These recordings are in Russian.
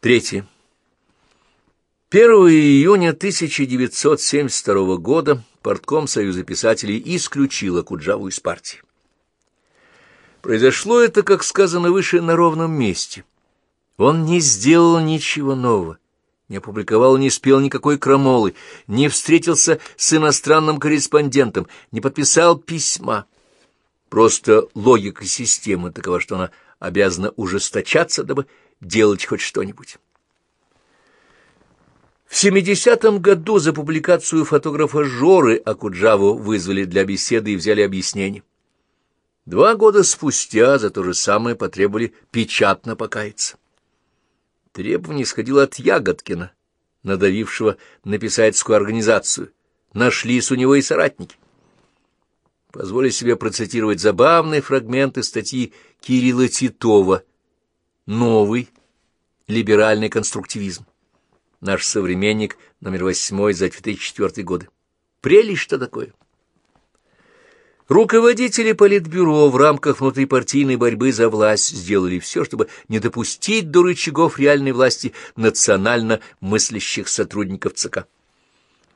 Третье. 1 июня 1972 года портком Союза писателей исключил Акуджаву из партии. Произошло это, как сказано выше, на ровном месте. Он не сделал ничего нового, не опубликовал, не спел никакой крамолы, не встретился с иностранным корреспондентом, не подписал письма. Просто логика системы такова, что она обязана ужесточаться, дабы делать хоть что-нибудь. В 70-м году за публикацию фотографа Жоры Акуджаву вызвали для беседы и взяли объяснение. Два года спустя за то же самое потребовали печатно покаяться. Требование исходило от Ягодкина, надавившего на писательскую организацию. Нашлись у него и соратники. Позволю себе процитировать забавные фрагменты статьи Кирилла Титова «Новый либеральный конструктивизм». Наш современник, номер восьмой за 2004 годы. Прелесть что такое? Руководители Политбюро в рамках внутрипартийной борьбы за власть сделали все, чтобы не допустить до рычагов реальной власти национально мыслящих сотрудников ЦК.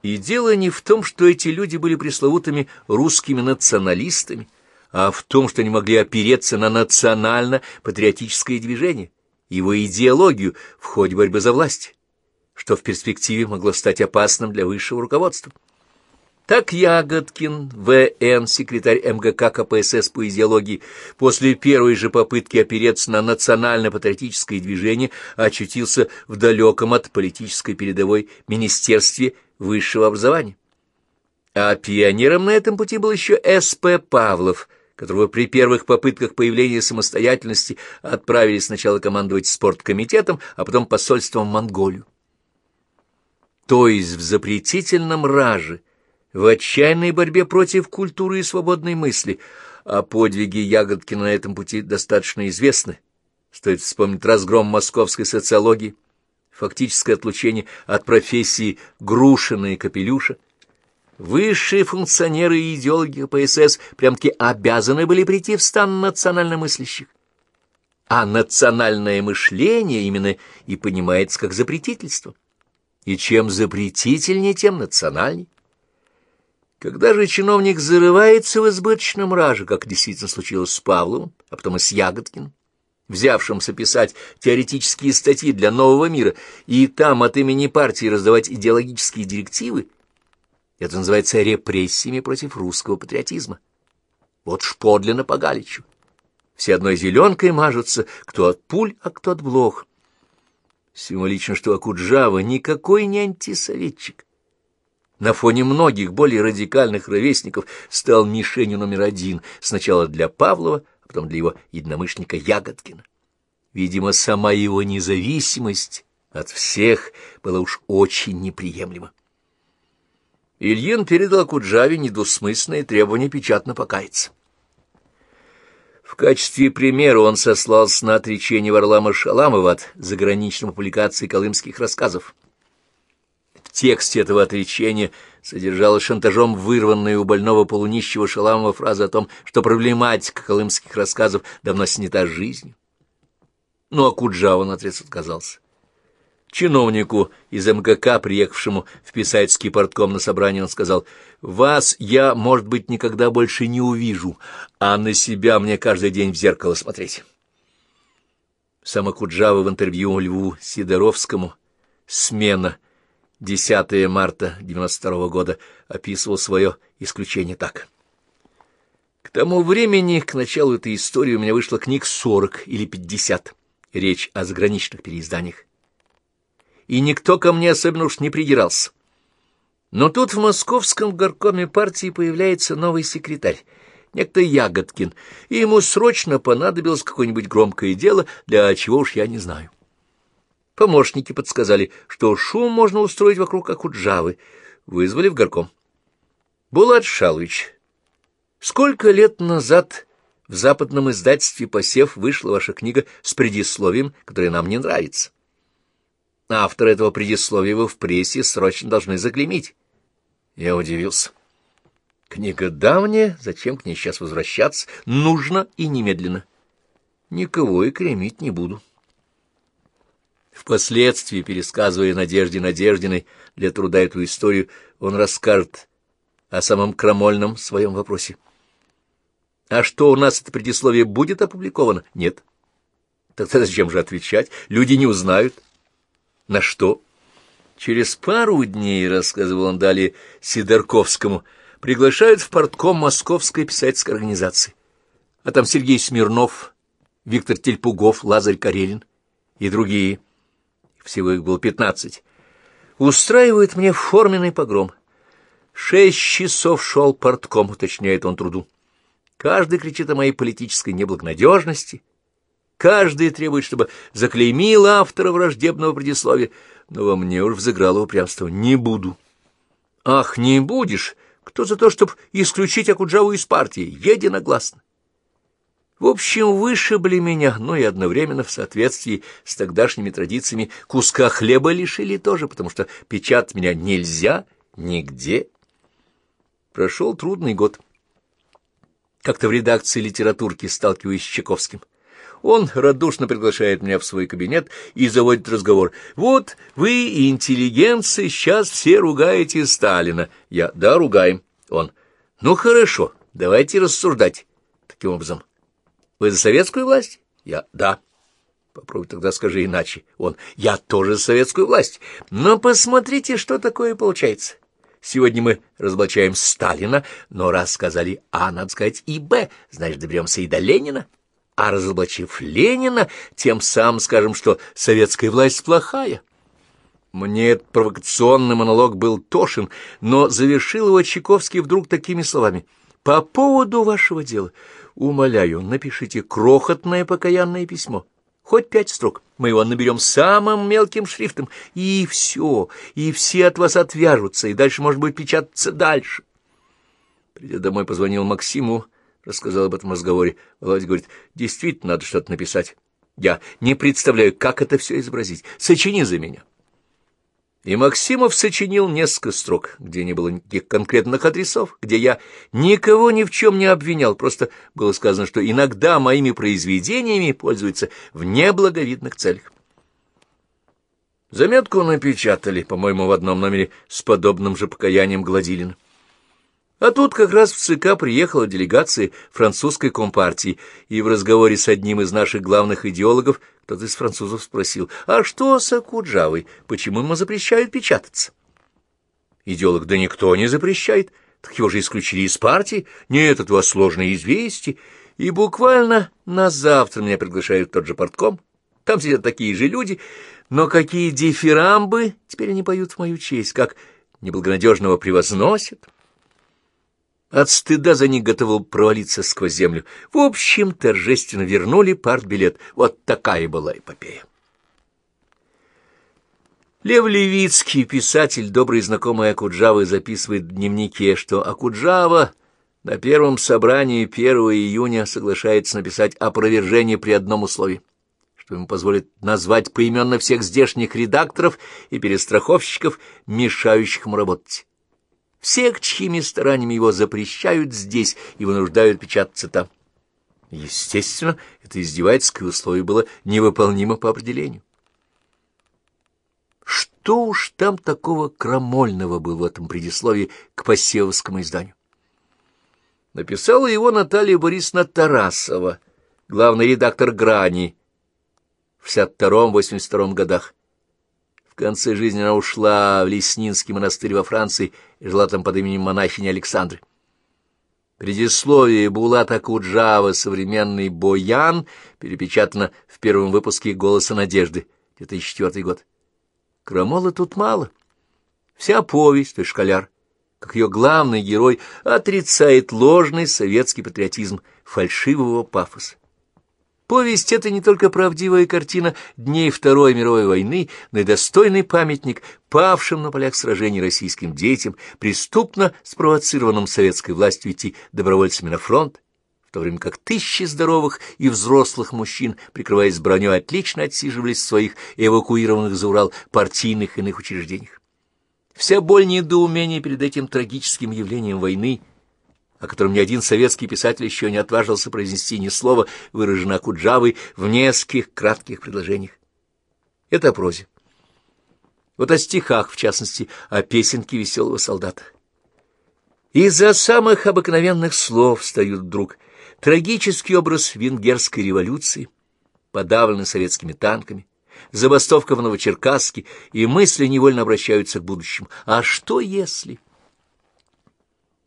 И дело не в том, что эти люди были пресловутыми русскими националистами, а в том, что они могли опереться на национально-патриотическое движение, его идеологию в ходе борьбы за власть, что в перспективе могло стать опасным для высшего руководства. Так Ягодкин, В.Н., секретарь МГК КПСС по идеологии, после первой же попытки опереться на национально-патриотическое движение очутился в далеком от политической передовой Министерстве высшего образования. А пионером на этом пути был еще С.П. Павлов, которого при первых попытках появления самостоятельности отправили сначала командовать спорткомитетом, а потом посольством в Монголию. То есть в запретительном раже – в отчаянной борьбе против культуры и свободной мысли, а подвиги Ягодкина на этом пути достаточно известны. Стоит вспомнить разгром московской социологии, фактическое отлучение от профессии Грушина и Капелюша. Высшие функционеры и идеологи КПСС прям-таки обязаны были прийти в стан национально мыслящих. А национальное мышление именно и понимается как запретительство. И чем запретительнее, тем национальней. Когда же чиновник зарывается в избыточном раже, как действительно случилось с Павловым, а потом и с Ягодкиным, взявшимся писать теоретические статьи для нового мира и там от имени партии раздавать идеологические директивы, это называется репрессиями против русского патриотизма. Вот ж подлинно по Галичу. Все одной зеленкой мажутся, кто от пуль, а кто от блох. Символично, что Акуджава никакой не антисоветчик на фоне многих более радикальных ровесников стал мишенью номер один сначала для Павлова, а потом для его единомышленника Ягодкина. Видимо, сама его независимость от всех была уж очень неприемлема. Ильин передал Куджаве недвусмысленное требование печатно покаяться. В качестве примера он сослался на отречение Варлама Шаламова от заграничной публикации колымских рассказов тексте этого отречения содержалась шантажом вырванная у больного полунищего Шаламова фраза о том, что проблематика колымских рассказов давно снята жизнью. Ну, а Куджава наотрез отказался. Чиновнику из МКК, приехавшему в писательский портком на собрание, он сказал, «Вас я, может быть, никогда больше не увижу, а на себя мне каждый день в зеркало смотреть». Сама Куджава в интервью Льву Сидоровскому «Смена» 10 марта 92 года описывал свое исключение так. К тому времени, к началу этой истории, у меня вышло книг 40 или 50. Речь о заграничных переизданиях. И никто ко мне особенно уж не придирался. Но тут в московском горкоме партии появляется новый секретарь, некто Ягодкин, и ему срочно понадобилось какое-нибудь громкое дело, для чего уж я не знаю. Помощники подсказали, что шум можно устроить вокруг Акуджавы. Вызвали в горком. Булат Шалович, сколько лет назад в западном издательстве «Посев» вышла ваша книга с предисловием, которое нам не нравится? Автор этого предисловия вы в прессе срочно должны заклеймить. Я удивился. Книга давняя, зачем к ней сейчас возвращаться? Нужно и немедленно. Никого и кремить не буду. Впоследствии, пересказывая Надежде Надеждиной для труда эту историю, он расскажет о самом крамольном своем вопросе. А что у нас это предисловие будет опубликовано? Нет. Тогда зачем же отвечать? Люди не узнают. На что? Через пару дней, рассказывал он далее Сидорковскому, приглашают в портком Московской писательской организации. А там Сергей Смирнов, Виктор Тельпугов, Лазарь Карелин и другие. Всего их было пятнадцать. Устраивает мне форменный погром. Шесть часов шел портком, уточняет он труду. Каждый кричит о моей политической неблагонадежности. Каждый требует, чтобы заклеймил автора враждебного предисловия. Но во мне уж взыграло упрямство. Не буду. Ах, не будешь? Кто за то, чтобы исключить Акуджаву из партии? Единогласно. В общем, вышибли меня, но и одновременно в соответствии с тогдашними традициями куска хлеба лишили тоже, потому что печатать меня нельзя нигде. Прошел трудный год. Как-то в редакции литературки сталкиваюсь с Чайковским. Он радушно приглашает меня в свой кабинет и заводит разговор. «Вот вы, интеллигенция, сейчас все ругаете Сталина». Я «Да, ругаем». Он «Ну хорошо, давайте рассуждать таким образом». Вы за советскую власть? Я да. Попробуй тогда скажи иначе. Он я тоже за советскую власть. Но посмотрите, что такое получается. Сегодня мы разоблачаем Сталина, но раз сказали А, надо сказать и Б, значит, доберемся и до Ленина. А разоблачив Ленина, тем самым скажем, что советская власть плохая. Мне этот провокационный монолог был тошен, но завершил его Чайковский вдруг такими словами. «По поводу вашего дела...» Умоляю, напишите крохотное покаянное письмо. Хоть пять строк. Мы его наберем самым мелким шрифтом. И все. И все от вас отвяжутся. И дальше, может быть, печататься дальше. Придя домой, позвонил Максиму, рассказал об этом разговоре. Володя говорит, действительно, надо что-то написать. Я не представляю, как это все изобразить. Сочини за меня. И Максимов сочинил несколько строк, где не было никаких конкретных адресов, где я никого ни в чем не обвинял, просто было сказано, что иногда моими произведениями пользуются в неблаговидных целях. Заметку напечатали, по-моему, в одном номере с подобным же покаянием Гладилина. А тут как раз в ЦК приехала делегация французской компартии, и в разговоре с одним из наших главных идеологов кто-то из французов спросил, а что с Акуджавой, почему ему запрещают печататься? Идеолог, да никто не запрещает, так его же исключили из партии, нет, это у вас сложное известие, и буквально на завтра меня приглашают тот же портком, там сидят такие же люди, но какие дифирамбы теперь они поют в мою честь, как неблагонадежного превозносят. От стыда за них готов был провалиться сквозь землю. В общем, торжественно вернули партбилет. Вот такая была эпопея. Лев Левицкий, писатель, добрый знакомый Акуджавы, записывает в дневнике, что Акуджава на первом собрании 1 июня соглашается написать опровержение при одном условии, что ему позволит назвать поименно всех здешних редакторов и перестраховщиков, мешающих ему работать всех, чьими стараниями его запрещают здесь и вынуждают печататься там. Естественно, это издевательское условие было невыполнимо по определению. Что уж там такого крамольного было в этом предисловии к Посевовскому изданию? Написала его Наталья Борисовна Тарасова, главный редактор «Грани» в 62-82 годах. В конце жизни она ушла в Леснинский монастырь во Франции и жила там под именем монахини Александры. Предисловие Булата Куджава «Современный Боян» перепечатано в первом выпуске «Голоса надежды» 2004 год. Крамола тут мало. Вся повесть, то школяр, как ее главный герой, отрицает ложный советский патриотизм фальшивого пафоса. Повесть — это не только правдивая картина дней Второй мировой войны, но и достойный памятник павшим на полях сражений российским детям, преступно спровоцированным советской властью идти добровольцами на фронт, в то время как тысячи здоровых и взрослых мужчин, прикрываясь броней, отлично отсиживались в своих эвакуированных за Урал партийных иных учреждениях. Вся боль недоумения перед этим трагическим явлением войны — о котором ни один советский писатель еще не отважился произнести ни слова, выражено Куджавой в нескольких кратких предложениях. Это о прозе. Вот о стихах, в частности, о песенке веселого солдата. Из-за самых обыкновенных слов встают вдруг трагический образ венгерской революции, подавленный советскими танками, забастовка в Новочеркасске, и мысли невольно обращаются к будущему. А что если...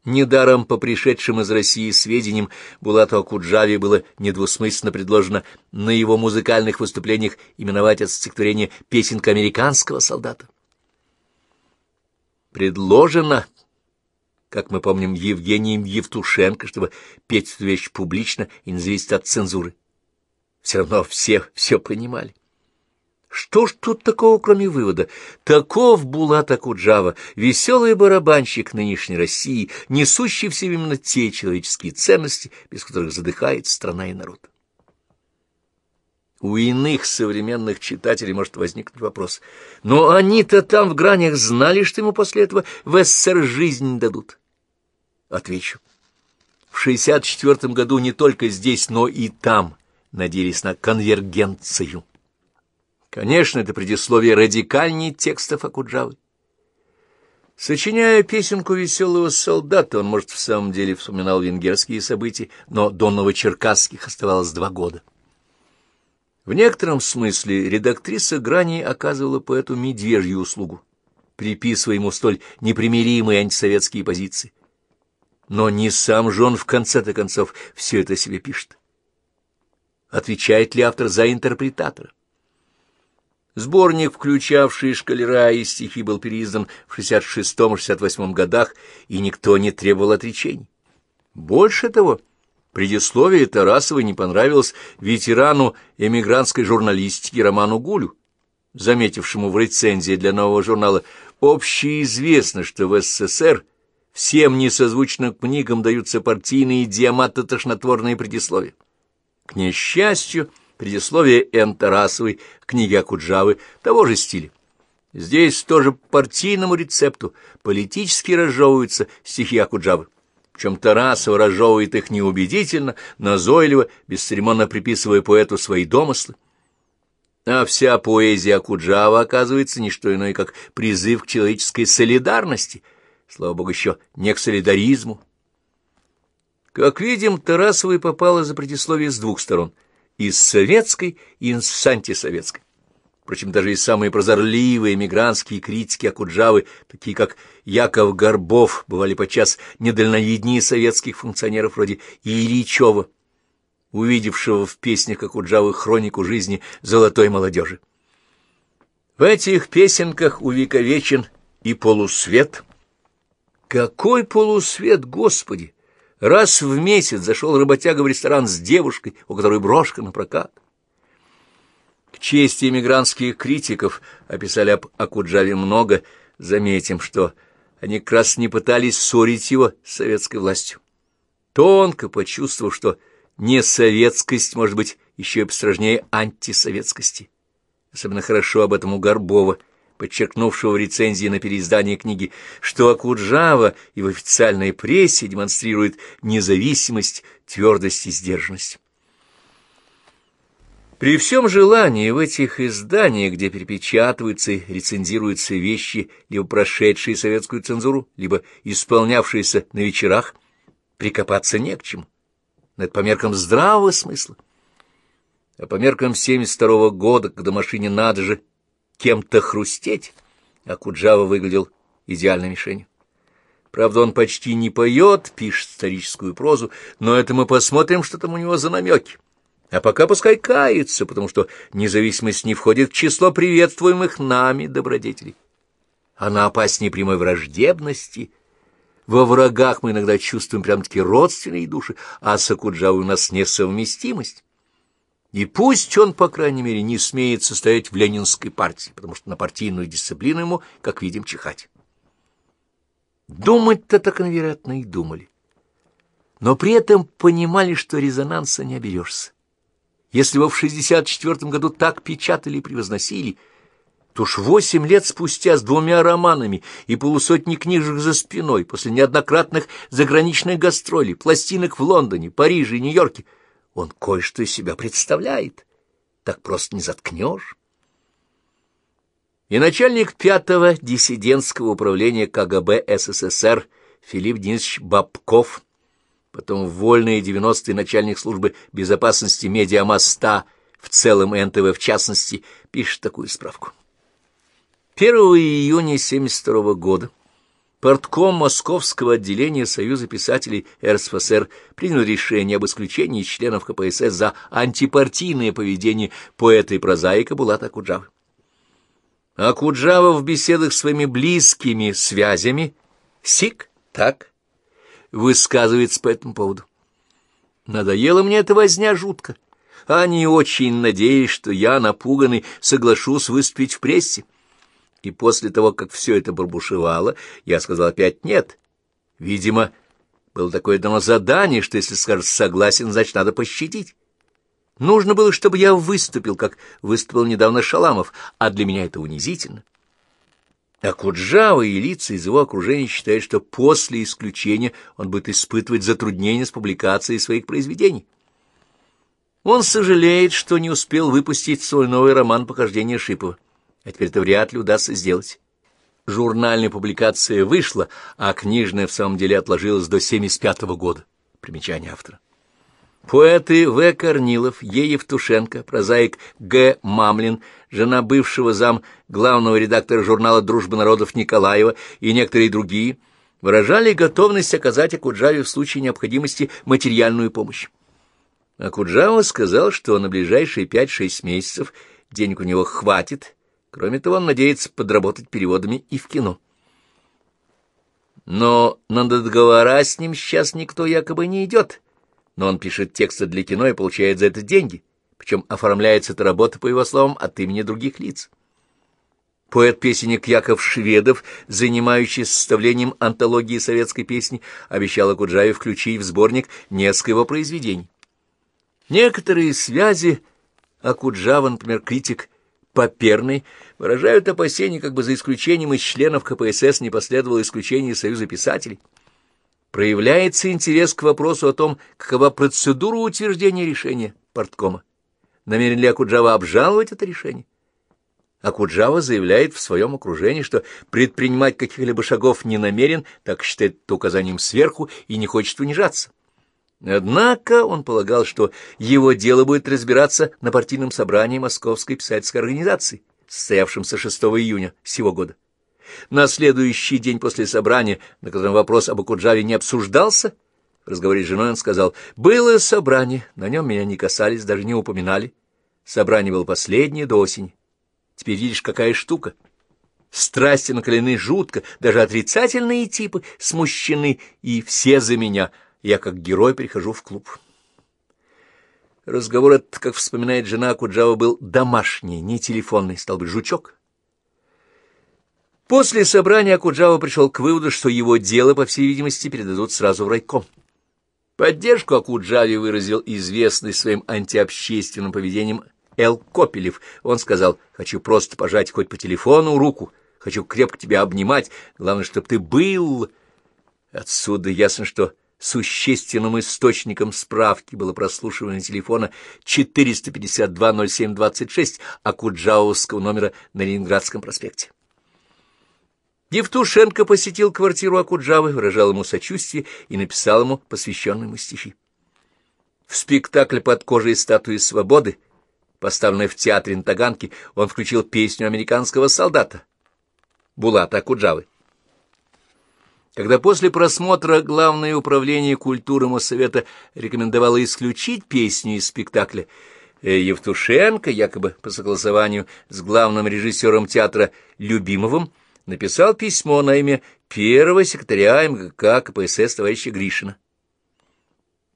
Недаром по пришедшим из России сведениям Булату Акуджаве было недвусмысленно предложено на его музыкальных выступлениях именовать это стихотворение «Песенка американского солдата». Предложено, как мы помним, Евгением Евтушенко, чтобы петь эту вещь публично и не зависеть от цензуры. Все равно все все понимали. Что ж тут такого, кроме вывода? Таков Булат Акуджава, веселый барабанщик нынешней России, несущий в себе именно те человеческие ценности, без которых задыхает страна и народ. У иных современных читателей может возникнуть вопрос. Но они-то там в гранях знали, что ему после этого в СССР жизнь дадут. Отвечу. В 64 году не только здесь, но и там надеялись на конвергенцию. Конечно, это предисловие радикальнее текстов Акуджавы. Сочиняя песенку веселого солдата, он, может, в самом деле вспоминал венгерские события, но до новочеркасских оставалось два года. В некотором смысле редактриса Грани оказывала поэту медвежью услугу, приписывая ему столь непримиримые антисоветские позиции. Но не сам же он в конце-то концов все это себе пишет. Отвечает ли автор за интерпретатора? Сборник, включавший шкалера и стихи, был переиздан в 66-68 годах, и никто не требовал отречений. Больше того, предисловие Тарасовой не понравилось ветерану эмигрантской журналистики Роману Гулю, заметившему в рецензии для нового журнала «Общеизвестно, что в СССР всем несозвучным книгам даются партийные диаматно-тошнотворные предисловия». К несчастью, предисловие Н. Тарасовой, книги Акуджавы, того же стиля. Здесь тоже по партийному рецепту политически разжевываются стихи Акуджавы. Причем Тарасова разжевывает их неубедительно, назойливо, бесцеремонно приписывая поэту свои домыслы. А вся поэзия Акуджава оказывается не что иное, как призыв к человеческой солидарности, слава богу, еще не к солидаризму. Как видим, Тарасовой попала за предисловие с двух сторон — и с советской, и с антисоветской. Впрочем, даже и самые прозорливые эмигрантские критики Акуджавы, такие как Яков Горбов, бывали подчас недальновиднее советских функционеров вроде Ильичева, увидевшего в песнях Акуджавы хронику жизни золотой молодежи. В этих песенках увековечен и полусвет. Какой полусвет, Господи! Раз в месяц зашел работяга в ресторан с девушкой, у которой брошка на прокат. К чести эмигрантских критиков описали об Акуджаве много, заметим, что они как раз не пытались ссорить его с советской властью. Тонко почувствовав, что несоветскость может быть еще и построжнее антисоветскости. Особенно хорошо об этом у Горбова – подчеркнувшего в рецензии на переиздание книги, что Акуджава и в официальной прессе демонстрирует независимость, твердость и сдержанность. При всем желании в этих изданиях, где перепечатываются и рецензируются вещи, либо прошедшие советскую цензуру, либо исполнявшиеся на вечерах, прикопаться не к чему. Но это по меркам здравого смысла. А по меркам 72 -го года, когда машине надо же кем-то хрустеть, а Куджава выглядел идеальной мишенью. Правда, он почти не поет, пишет историческую прозу, но это мы посмотрим, что там у него за намеки. А пока пускай кается, потому что независимость не входит в число приветствуемых нами добродетелей. Она опаснее прямой враждебности. Во врагах мы иногда чувствуем прям-таки родственные души, а с Акуджавой у нас несовместимость. И пусть он, по крайней мере, не смеет состоять в ленинской партии, потому что на партийную дисциплину ему, как видим, чихать. Думать-то так, вероятно, и думали. Но при этом понимали, что резонанса не оберешься. Если его в 64 году так печатали и превозносили, то уж восемь лет спустя с двумя романами и полусотни книжек за спиной, после неоднократных заграничных гастролей, пластинок в Лондоне, Париже и Нью-Йорке, он кое-что из себя представляет. Так просто не заткнешь. и начальник пятого диссидентского управления КГБ СССР Филипп Денисович Бабков, потом вольный 90-й начальник службы безопасности Медиамоста, в целом НТВ в частности, пишет такую справку. 1 июня 1972 года Портком Московского отделения Союза писателей РСФСР принял решение об исключении членов КПСС за антипартийное поведение поэта и прозаика Булата Куджавы. Акуджава в беседах с своими близкими связями, сик, так, высказывается по этому поводу. Надоело мне эта возня жутко. Они очень надеялись, что я, напуганный, соглашусь выступить в прессе. И после того, как все это барбушевало, я сказал опять «нет». Видимо, было такое дано задание, что если скажешь «согласен», значит, надо пощадить. Нужно было, чтобы я выступил, как выступил недавно Шаламов, а для меня это унизительно. А Куджава и лица из его окружения считают, что после исключения он будет испытывать затруднения с публикацией своих произведений. Он сожалеет, что не успел выпустить свой новый роман «Похождение Шипова», а теперь это вряд ли удастся сделать. Журнальная публикация вышла, а книжная в самом деле отложилась до 75 -го года. Примечание автора. Поэты В. Корнилов, Е. Евтушенко, прозаик Г. Мамлин, жена бывшего зам главного редактора журнала «Дружба народов» Николаева и некоторые другие выражали готовность оказать Акуджаве в случае необходимости материальную помощь. Акуджава сказал, что на ближайшие пять-шесть месяцев денег у него хватит, кроме того, он надеется подработать переводами и в кино. Но на договора с ним сейчас никто якобы не идет, но он пишет тексты для кино и получает за это деньги, причем оформляется эта работа, по его словам, от имени других лиц. Поэт-песенник Яков Шведов, занимающийся составлением антологии советской песни, обещал Акуджаве включить в сборник несколько его произведений. Некоторые связи Акуджава, например, критик Поперный, выражают опасения, как бы за исключением из членов КПСС не последовало исключение Союза писателей проявляется интерес к вопросу о том, какова процедура утверждения решения порткома. Намерен ли Акуджава обжаловать это решение? Акуджава заявляет в своем окружении, что предпринимать каких-либо шагов не намерен, так считает это указанием сверху и не хочет унижаться. Однако он полагал, что его дело будет разбираться на партийном собрании Московской писательской организации, состоявшемся 6 июня сего года. На следующий день после собрания, на котором вопрос об Акуджаве не обсуждался, в разговоре с женой он сказал, «Было собрание, на нем меня не касались, даже не упоминали. Собрание было последнее до осени. Теперь видишь, какая штука. Страсти накалены жутко, даже отрицательные типы смущены, и все за меня. Я как герой прихожу в клуб». Разговор этот, как вспоминает жена Куджава, был домашний, не телефонный, стал быть, жучок. После собрания Акуджава пришел к выводу, что его дело, по всей видимости, передадут сразу в райком. Поддержку Акуджаве выразил известный своим антиобщественным поведением Эл Копелев. Он сказал, «Хочу просто пожать хоть по телефону руку, хочу крепко тебя обнимать, главное, чтобы ты был...» Отсюда ясно, что существенным источником справки было прослушивание телефона 452-07-26 Акуджавовского номера на Ленинградском проспекте. Евтушенко посетил квартиру Акуджавы, выражал ему сочувствие и написал ему посвященные ему стихи. В спектакль «Под кожей статуи свободы», поставленный в театре на Таганке, он включил песню американского солдата Булата Акуджавы. Когда после просмотра Главное управление культуры Моссовета рекомендовало исключить песню из спектакля, э, Евтушенко, якобы по согласованию с главным режиссером театра Любимовым, написал письмо на имя первого секретаря МГК КПСС товарища Гришина.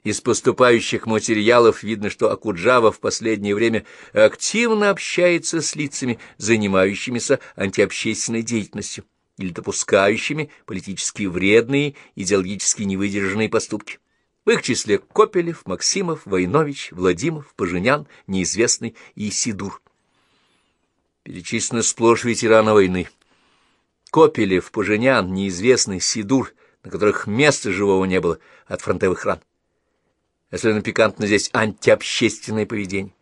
Из поступающих материалов видно, что Акуджава в последнее время активно общается с лицами, занимающимися антиобщественной деятельностью или допускающими политически вредные, идеологически невыдержанные поступки. В их числе Копелев, Максимов, Войнович, Владимов, Поженян, Неизвестный и Сидур. Перечислены сплошь ветераны войны. Копелев, Поженян, неизвестный, Сидур, на которых места живого не было от фронтовых ран. Особенно пикантно здесь антиобщественное поведение.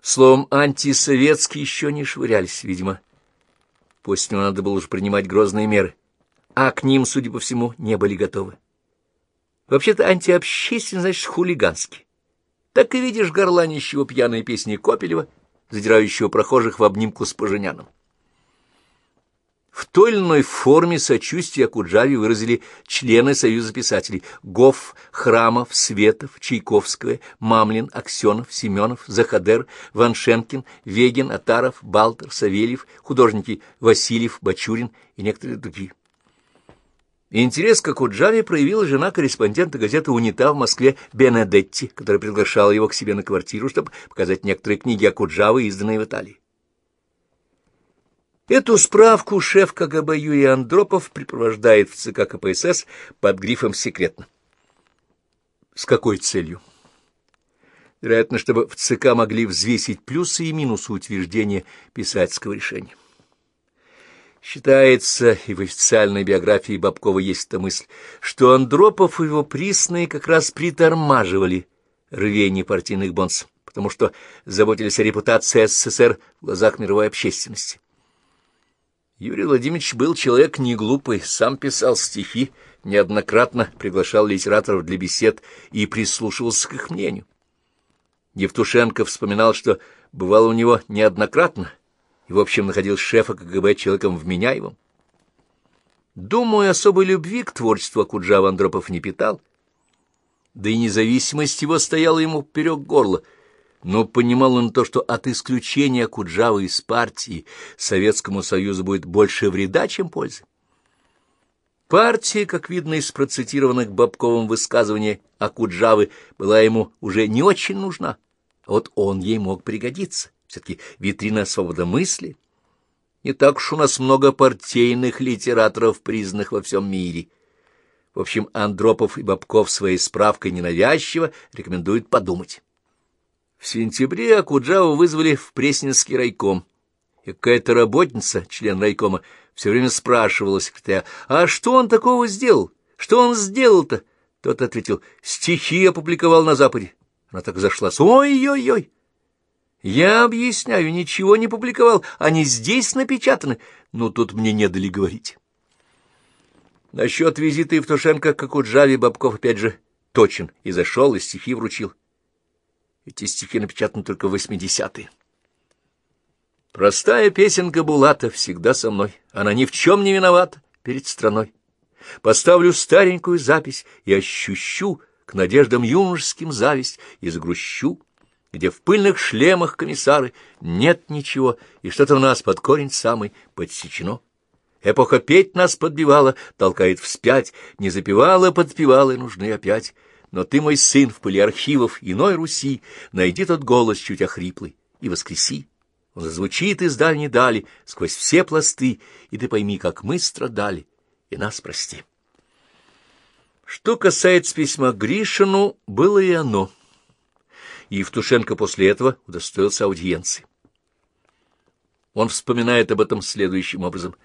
Словом, антисоветские еще не швырялись, видимо, После него надо было уже принимать грозные меры, а к ним, судя по всему, не были готовы. Вообще-то антиобщественный, значит, хулиганский. Так и видишь горланищего пьяной песни Копелева, задирающего прохожих в обнимку с Поженяном. В той или иной форме сочувствия Акуджаве выразили члены Союза писателей Гоф, Храмов, Светов, Чайковская, Мамлин, Аксенов, Семенов, Захадер, Ваншенкин, Вегин, Атаров, Балтер, Савельев, художники Васильев, Бачурин и некоторые другие. Интерес к Акуджаве проявила жена корреспондента газеты «Унита» в Москве Бенедетти, которая приглашала его к себе на квартиру, чтобы показать некоторые книги Акуджавы, изданные в Италии. Эту справку шеф КГБ Юрий Андропов припровождает в ЦК КПСС под грифом «Секретно». С какой целью? Вероятно, чтобы в ЦК могли взвесить плюсы и минусы утверждения писательского решения. Считается, и в официальной биографии Бабкова есть эта мысль, что Андропов и его присные как раз притормаживали рвение партийных бонс, потому что заботились о репутации СССР в глазах мировой общественности. Юрий Владимирович был человек не глупый, сам писал стихи, неоднократно приглашал литераторов для бесед и прислушивался к их мнению. Евтушенко вспоминал, что бывало у него неоднократно, и, в общем, находил шефа КГБ человеком вменяемым. Думаю, особой любви к творчеству Акуджава Андропов не питал, да и независимость его стояла ему поперек горла — но понимал он то, что от исключения Куджавы из партии Советскому Союзу будет больше вреда, чем пользы. Партия, как видно из процитированных Бабковым высказываний о Куджавы, была ему уже не очень нужна. А вот он ей мог пригодиться. Все-таки витрина свободомыслия. Не так уж у нас много партийных литераторов, признанных во всем мире. В общем, Андропов и Бабков своей справкой ненавязчиво рекомендуют подумать. В сентябре Акуджаву вызвали в Пресненский райком, и какая-то работница, член райкома, все время спрашивала секретаря, «А что он такого сделал? Что он сделал-то?» Тот ответил, «Стихи опубликовал на Западе». Она так зашлась, «Ой-ой-ой!» «Я объясняю, ничего не публиковал, они здесь напечатаны, но тут мне не дали говорить». Насчет визита Евтушенко к Акуджаве Бабков опять же точен, и зашел, и стихи вручил. Эти стихи напечатаны только в восьмидесятые. Простая песенка Булата всегда со мной. Она ни в чем не виновата перед страной. Поставлю старенькую запись и ощущу к надеждам юношеским зависть и загрущу, где в пыльных шлемах комиссары нет ничего, и что-то в нас под корень самый подсечено. Эпоха петь нас подбивала, толкает вспять, не запевала, подпевала, и нужны опять — но ты, мой сын, в пыли архивов иной Руси, найди тот голос чуть охриплый и воскреси. Он зазвучит из дальней дали, сквозь все пласты, и ты пойми, как мы страдали, и нас прости. Что касается письма Гришину, было и оно. Евтушенко после этого удостоился аудиенции. Он вспоминает об этом следующим образом.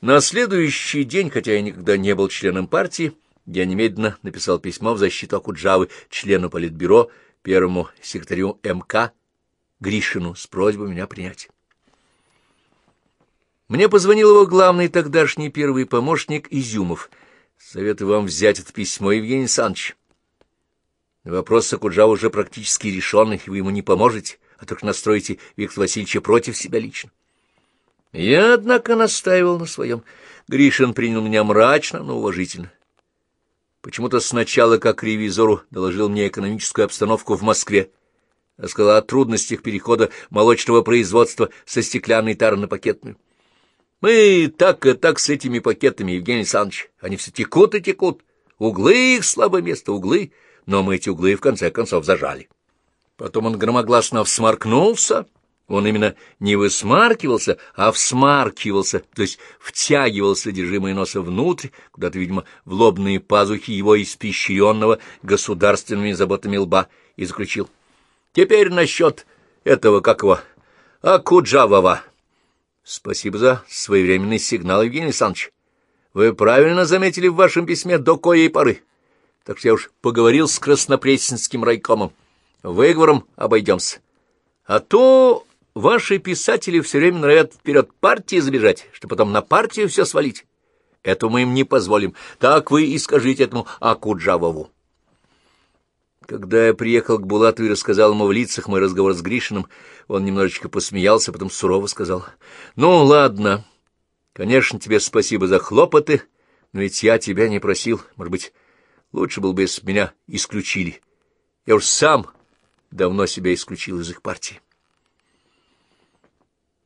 На следующий день, хотя я никогда не был членом партии, я немедленно написал письмо в защиту Акуджавы члену Политбюро, первому секретарю МК Гришину с просьбой меня принять. Мне позвонил его главный тогдашний первый помощник Изюмов. Советую вам взять это письмо, Евгений Александрович. Вопрос с Акуджавой уже практически решенный, и вы ему не поможете, а только настроите Виктора Васильевича против себя лично. Я, однако, настаивал на своем. Гришин принял меня мрачно, но уважительно. Почему-то сначала, как ревизору, доложил мне экономическую обстановку в Москве. Рассказал о трудностях перехода молочного производства со стеклянной тары на пакетную. Мы так и так с этими пакетами, Евгений Александрович. Они все текут и текут. Углы их слабое место, углы. Но мы эти углы в конце концов зажали. Потом он громогласно всморкнулся он именно не высмаркивался, а всмаркивался, то есть втягивал содержимое носа внутрь, куда-то, видимо, в лобные пазухи его испещренного государственными заботами лба, и заключил. Теперь насчет этого, как его, Акуджавова. Спасибо за своевременный сигнал, Евгений Александрович. Вы правильно заметили в вашем письме до коей поры. Так что я уж поговорил с краснопресненским райкомом. Выговором обойдемся. А то ваши писатели все время норовят вперед партии забежать, чтобы потом на партию все свалить. Это мы им не позволим. Так вы и скажите этому Акуджавову. Когда я приехал к Булату и рассказал ему в лицах мой разговор с Гришиным, он немножечко посмеялся, потом сурово сказал. — Ну, ладно. Конечно, тебе спасибо за хлопоты, но ведь я тебя не просил. Может быть, лучше было бы, если меня исключили. Я уж сам давно себя исключил из их партии.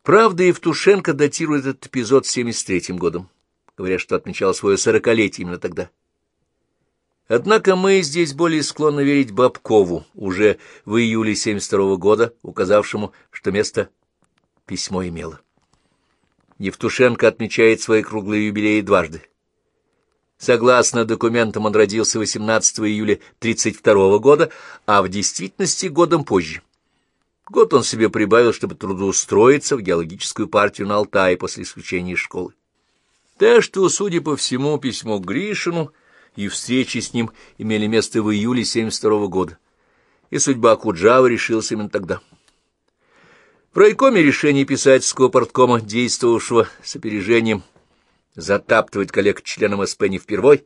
Правда, Евтушенко датирует этот эпизод 73-м годом говоря, что отмечал свое сорокалетие именно тогда. Однако мы здесь более склонны верить Бабкову, уже в июле 72 -го года, указавшему, что место письмо имело. Евтушенко отмечает свои круглые юбилеи дважды. Согласно документам, он родился 18 июля 32 года, а в действительности годом позже. Год он себе прибавил, чтобы трудоустроиться в геологическую партию на Алтае после исключения из школы. Так что, судя по всему, письмо Гришину и встречи с ним имели место в июле 72 -го года, и судьба Куджава решилась именно тогда. В райкоме решение писательского порткома, действовавшего с опережением, затаптывать коллег членам СП не впервой,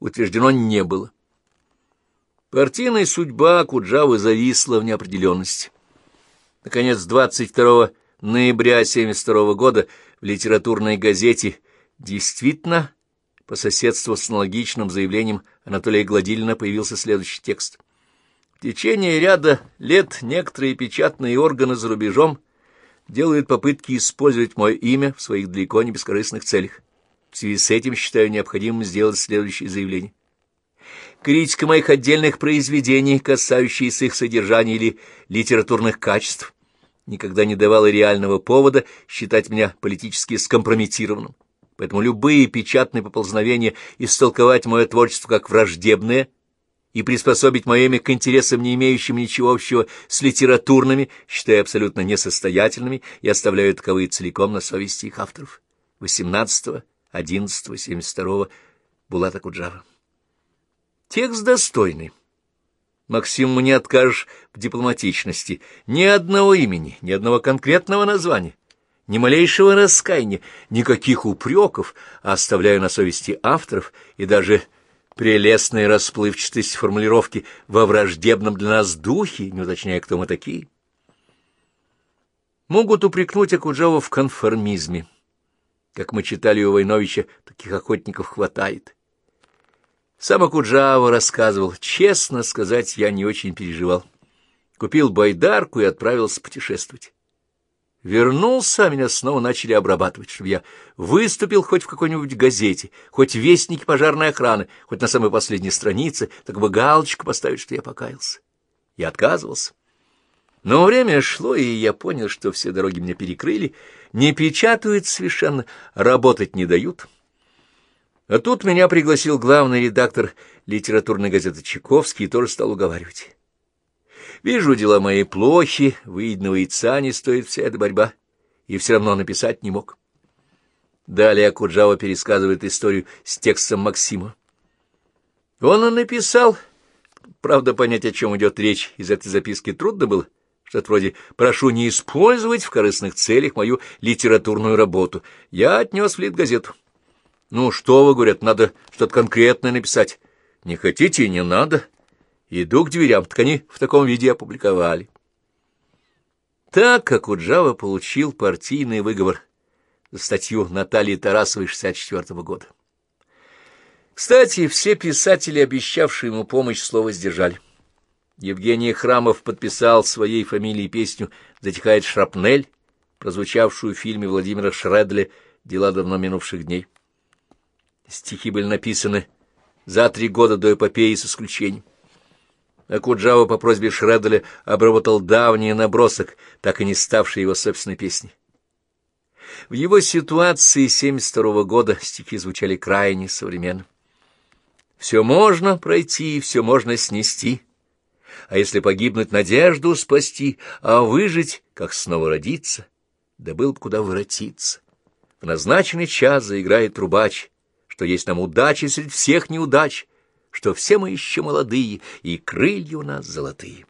утверждено не было. Партийная судьба Куджавы зависла в неопределенности. Наконец, 22 ноября 1972 года в литературной газете Действительно, по соседству с аналогичным заявлением Анатолия Гладилина появился следующий текст. В течение ряда лет некоторые печатные органы за рубежом делают попытки использовать мое имя в своих далеко не бескорыстных целях. В связи с этим считаю необходимым сделать следующее заявление. Критика моих отдельных произведений, касающиеся их содержания или литературных качеств, никогда не давала реального повода считать меня политически скомпрометированным поэтому любые печатные поползновения истолковать мое творчество как враждебное и приспособить мое имя к интересам, не имеющим ничего общего с литературными, считаю абсолютно несостоятельными и оставляю таковые целиком на совести их авторов. 18, 11, 72 Булата Куджава. Текст достойный. Максиму не откажешь в дипломатичности. Ни одного имени, ни одного конкретного названия ни малейшего раскаяния, никаких упреков, оставляю на совести авторов и даже прелестная расплывчатость формулировки во враждебном для нас духе, не уточняя, кто мы такие. Могут упрекнуть Акуджава в конформизме. Как мы читали у Войновича, таких охотников хватает. Сам Акуджава рассказывал, честно сказать, я не очень переживал. Купил байдарку и отправился путешествовать. Вернулся, а меня снова начали обрабатывать, чтобы я выступил хоть в какой-нибудь газете, хоть в пожарной охраны, хоть на самой последней странице, так бы галочку поставить, что я покаялся. Я отказывался. Но время шло, и я понял, что все дороги меня перекрыли, не печатают совершенно, работать не дают. А тут меня пригласил главный редактор литературной газеты Чайковский и тоже стал уговаривать. Вижу, дела мои плохи, выеденного яйца не стоит вся эта борьба, и все равно написать не мог. Далее Акуджава пересказывает историю с текстом Максима. Он и написал, правда, понять, о чем идет речь, из этой записки трудно было, что-то вроде «прошу не использовать в корыстных целях мою литературную работу». Я отнес в Литгазету. «Ну, что вы, — говорят, — надо что-то конкретное написать. Не хотите — не надо». Иду к дверям, так они в таком виде опубликовали. Так как Уджава получил партийный выговор за статью Натальи Тарасовой 64 -го года. Кстати, все писатели, обещавшие ему помощь, слово сдержали. Евгений Храмов подписал своей фамилией песню «Затихает шрапнель», прозвучавшую в фильме Владимира Шредля «Дела давно минувших дней». Стихи были написаны за три года до эпопеи с исключением. Акуджава по просьбе Шредделя обработал давний набросок, так и не ставший его собственной песней. В его ситуации 72 -го года стихи звучали крайне современно. «Все можно пройти, все можно снести, а если погибнуть, надежду спасти, а выжить, как снова родиться, да был бы куда воротиться. В назначенный час заиграет трубач, что есть нам удача среди всех неудач, что все мы еще молодые, и крылья у нас золотые.